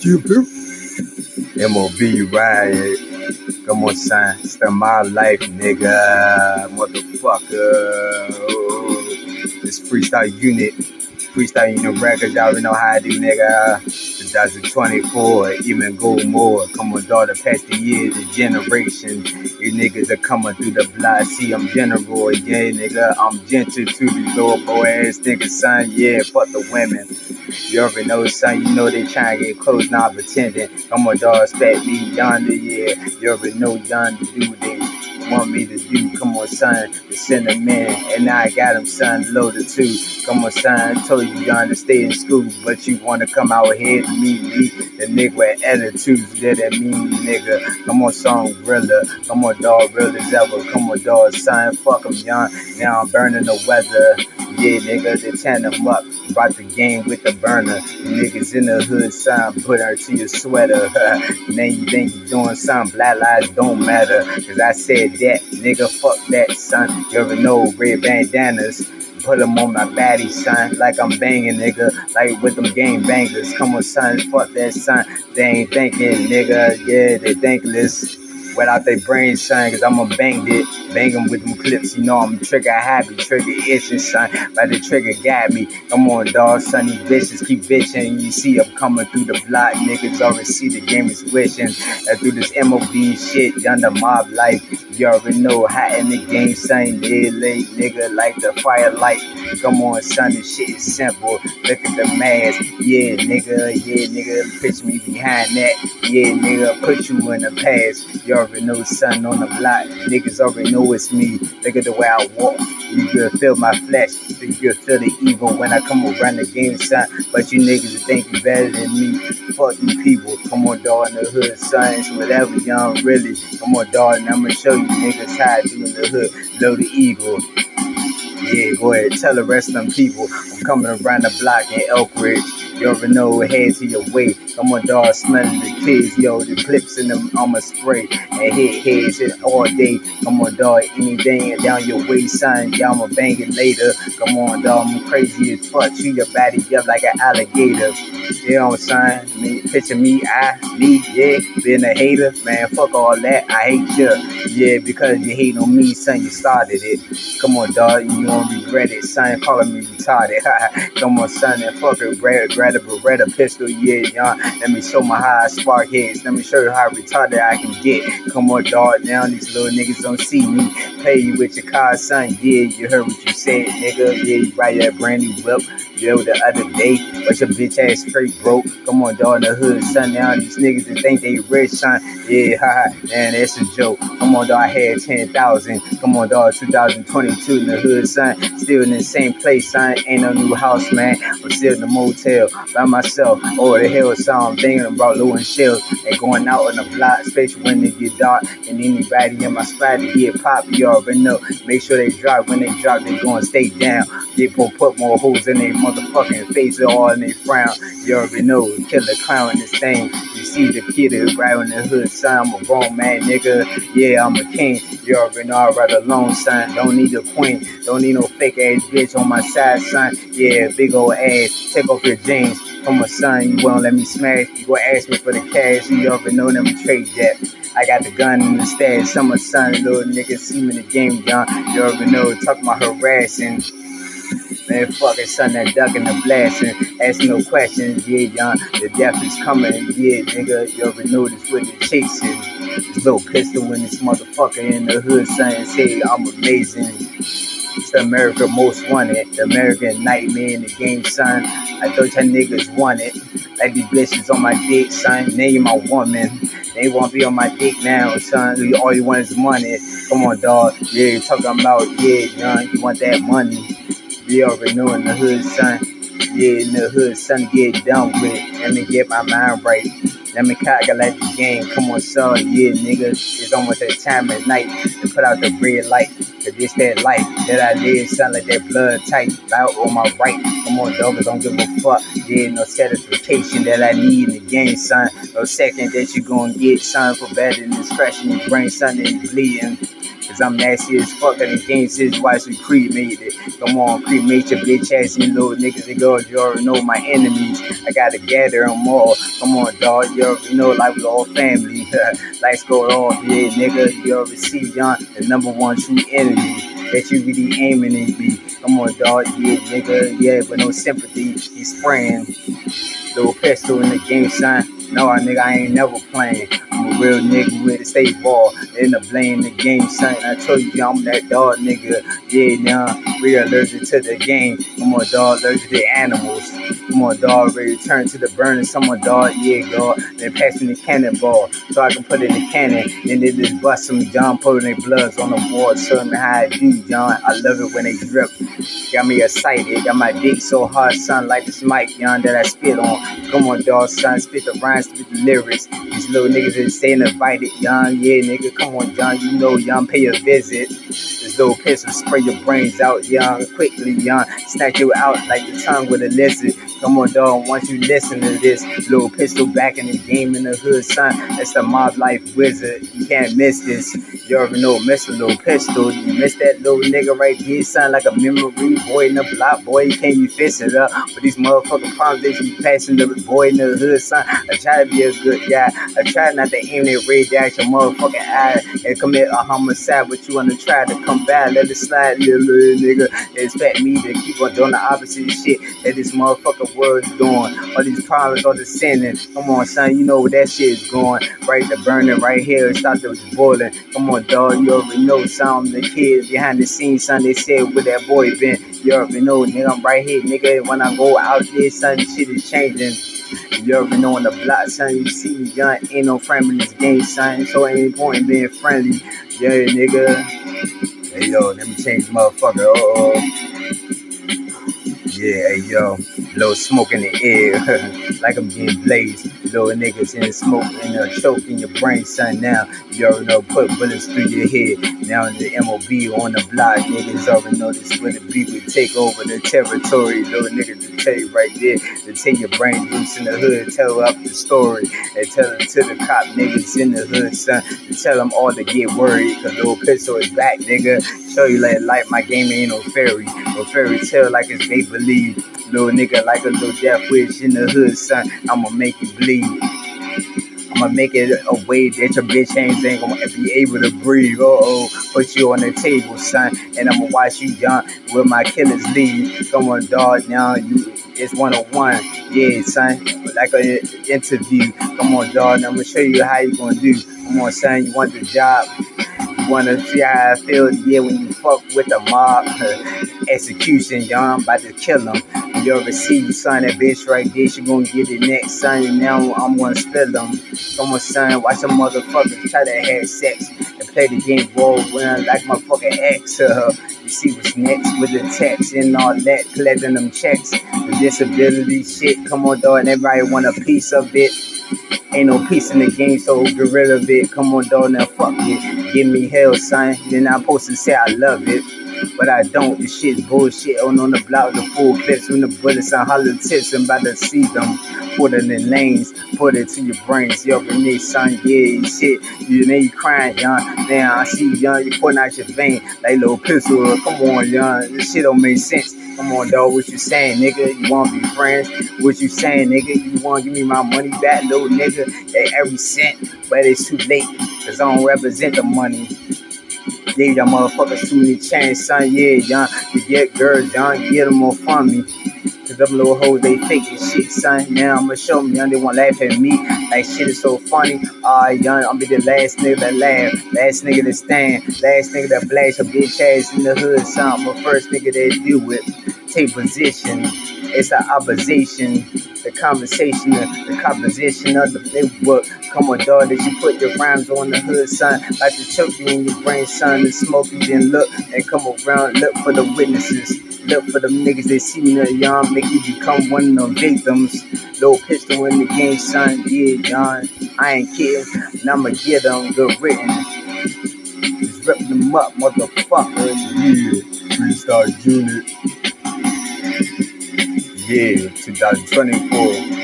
Cupid. MOB riot. Come on, son. Start my life, nigga. Motherfucker. This freestyle unit. Freestyle unit records. Y'all already know how I do, nigga. 2024, even go more. Come on, daughter, past the years, the generation. You niggas are coming through the block. See, I'm general, yeah, nigga. I'm gentle to the lower boy ass nigga, son. Yeah, fuck the women. You already know, son. You know they trying to get close, not pretending. Come on, dog, expect me yonder, yeah. You already know yonder do they want me to do. Come on, son, to send them in. And I got him, son, loaded too. Come on, son, I told you to stay in school, but you want to come out here to meet me. The nigga with attitudes, that that mean nigga. Come on, song, Rilla. Come on, dog, real as ever. Come on, dog, son, fuck him, young. Now I'm burning the weather. Yeah, nigga, they tan them up. Brought the game with the burner. Niggas in the hood, son, put her to your sweater. now you think you doing something, black lives don't matter. Cause I said that, nigga, fuck that, son. You ever know red bandanas? Put them on my baddie, son, like I'm banging, nigga, like with them game bangers. Come on, son, fuck that, son. They ain't thinking, nigga, yeah, they thankless without their brain, son, cause I'm going to bang it, bang them with them clips. You know, I'm trigger happy, trigger itching, son. But the trigger got me. Come on, dog, these bitches keep bitching. You see I'm coming through the block, niggas already see the game is wishing. And through this MOB shit, done the mob life, you already know how in the game, son, yeah, late, nigga, like the firelight. Come on, son, this shit is simple. Look at the mask, yeah, nigga, yeah, nigga, pitch me behind that, yeah, nigga, put you in the past. Y'all already know son on the block. Niggas already know it's me. Look at the way I walk. You can feel my flesh. You can feel the evil when I come around the game, son. But you niggas think you better than me. Fuck these people. Come on, dog, in the hood, son. It's whatever, young, really. Come on, dog, and I'm gonna show you niggas how I do in the hood. Load the evil. Yeah, go ahead. Tell the rest of them people I'm coming around the block in Elkridge. You already know heads to your way. Come on, dog, smelling the kids, yo, the clips in them, I'ma spray and hit heads hit all day. Come on, dog, anything down your way, son, y'all I'ma bang it later. Come on, dog, I'm crazy as fuck. Chew your body up like an alligator. You know what I'm saying? Me, picture me, I, me, yeah, being a hater, man, fuck all that. I hate you, yeah, because you hate on me, son, you started it. Come on, dog, you don't regret it, son, calling me retarded. Come on, son, and fuck it, grab a Beretta pistol, yeah, y'all. Let me show my high spark heads. Let me show you how retarded I can get. Come on, dog. Now these little niggas don't see me. Pay you with your car, son. Yeah, you heard what you said, nigga. Yeah, you ride that brand new whip. With the other day, but your bitch ass straight broke. Come on, dog, in the hood, son. Now these niggas that think they rich, son. Yeah, haha, man, that's a joke. Come on, dog, I had 10,000. Come on, dog, 2022 in the hood, son. Still in the same place, I Ain't no new house, man. I'm still in the motel by myself. Over the hell, so I'm thinking about Lou and Shells and going out on the block, especially when it get dark. And anybody in my spot to get pop, you already know. Make sure they drop. When they drop, they gonna stay down. Get put, put more holes in their motherfucking face all in their frown. You already know. Killer clown in this thing. You see the kid right in the hood, son. I'm a grown man, nigga. Yeah, I'm a king. You already know I'd rather alone, son. Don't need a queen. Don't need no fake ass bitch on my side, son. Yeah, big old ass. Take off your jeans. Come on, son, you won't let me smash. You go ask me for the cash. You already know me trade that. I got the gun in the stash. Some son, little nigga, see me in the game, young. You already know, talk about harassing. Man, fucking son, that duck in the blasting. Ask no questions, yeah, young. The death is coming, yeah, nigga. You already know this with the chasing. Little pistol in this motherfucker in the hood saying, hey, I'm amazing. It's the America most wanted, the American nightmare in the game, son. I thought y'all niggas want it. Like these bitches on my dick, son. Name my woman. They won't be on my dick now, son. All you want is money. Come on, dog. Yeah, you talking about, yeah, young, you want that money. We already know in the hood, son. Yeah, in the hood, son, get done with. Let me get my mind right. Let me calculate the game. Come on, son. Yeah, nigga. It's almost that time at night to put out the red light. Cause this that life that I live sound like that blood tight. Out on my right. Come on, dog. Don't give a fuck. Yeah, no satisfaction that I need in the game, son. No second that you gonna get, son, for better than scratching your brain, son, and bleeding. Cause I'm nasty as fuck and the game says why we cremated. Come on, cremate your bitch ass, you little niggas and girls. You already know my enemies. I gotta gather them all. Come on, dog. You already know like we all family. Life's going off, yeah, nigga. You already see, John, the number one true enemy that you really aiming at me. Come on, dog. Yeah, nigga. Yeah, but no sympathy. He's spraying. Little pistol in the game, son. No, nigga, I ain't never playing. I'm a real nigga with a state ball in the blame the game, son. I told you I'm that dog nigga. Yeah, now we allergic to the game. I'm a dog allergic to animals. Come on, dog, ready to turn to the burner. Someone, dog, yeah, God. Then pass me the cannonball so I can put in the cannon. And then just bust some John, putting their bloods on the board. Show me how I do, John. I love it when they drip. Got me excited. Got my dick so hard, son, like this mic, John, that I spit on. Come on, dog, son, spit the rhymes, spit the lyrics. These little niggas is staying invited, young. Yeah, nigga, come on, John. You know, young, pay a visit. This little pistol spray your brains out, young, quickly, young. Snatch you out like the tongue with a lizard. Come on, dog. Once you listen to this, little pistol back in the game in the hood, son. It's the mob life wizard. You can't miss this. You already know, miss a little pistol. You miss that little nigga right here, son, like a memory boy in the block, boy. You can't you fix it up. But these motherfucking problems that you passing the boy in the hood, son. I try to be a good guy. I try not to aim that red dash your motherfucking eye and commit a homicide, but you wanna try to come back. Let it slide, little, little nigga. Expect me to keep on doing the opposite shit that this motherfucker world's doing. All these problems, all the sinning. Come on, son, you know where that shit is going. Right, the burning right here. It started boiling. Come on, dog, you already know some the kids behind the scenes, son. They said where that boy been. You already know, nigga, I'm right here, nigga. When I go out there, son, shit is changing. You already know on the block, son. You see me, young, ain't no friend in this game, son. So ain't point being friendly. Yeah, nigga. Hey, yo, let me change motherfucker. Oh, yeah, hey, yo. Little smoke in the air, like I'm getting blazed. Little niggas in smoke and a choke in your brain, son. Now you already know, put bullets through your head. Now the MOB on the block, niggas already know this when the beat would take over the territory. Little niggas to tell you right there, to take your brain loose in the hood, tell up the story, and tell it to the cop niggas in the hood, son. To tell them all to get worried, cause little pistol is back, nigga. Show you like life, my game ain't no fairy, no fairy tale like it's make believe. Little nigga like a little death wish in the hood, son. I'ma make you bleed. I'ma make it a way that your bitch ain't ain't gonna be able to breathe. Uh oh, put you on the table, son, and I'ma watch you young with my killers lead. Come on, dog, now you it's one on one. Yeah, son, like an interview. Come on, dog, now I'm gonna show you how you gonna do. Come on, son, you want the job. You wanna see how I feel, yeah, when you fuck with the mob. Execution, y'all, I'm about to kill them. You ever see you son that bitch right there, she gonna get it next, son. And now I'm gonna spill them. Come on, son, watch some motherfuckers try to have sex and play the game ball when like my fucking ex. Uh, you see what's next with the text and all that, collecting them checks. The disability shit, come on, dog, and everybody want a piece of it. Ain't no peace in the game, so get rid of it. Come on, dog, now fuck it. Give me hell, son. Then I'm supposed to say I love it. But I don't. This shit's bullshit. On on the block, the full clips when the bullets and hollow tips. I'm about to see them. Put it in lanes. Put it to your brains. Yo, Renee, son, yeah, you shit. You know you crying, young. Now I see you, young. You putting out your vein like little pistol. Come on, young. This shit don't make sense. Come on, dog. What you saying, nigga? You want to be friends? What you saying, nigga? You want to give me my money back, little nigga? At every cent, but it's too late. Cause I don't represent the money. Yeah, y'all motherfuckers too many chains, son. Yeah, y'all. You get girls, y'all. Get them all from me. Cause them little hoes, they fake as shit, son. Now I'ma show me, young. They wanna laugh at me. Like shit is so funny. Ah, Alright, young. I'ma be the last nigga that laugh. Last nigga that stand. Last nigga that blast your bitch ass in the hood, son. The first nigga that do it. Take position. It's an opposition. The conversation, the, the composition of the playbook. Come on, daughter, you put your rhymes on the hood, son. Like to choke you in your brain, son. And smoke you, then look and come around. Look for the witnesses. Look for them niggas that see me young. Make you become one of the victims. Little pistol in the game, son. Yeah, John. I ain't kidding. And I'ma get them good written. Just rip them up, motherfucker. Yeah, freestyle unit. Yeah, 2024.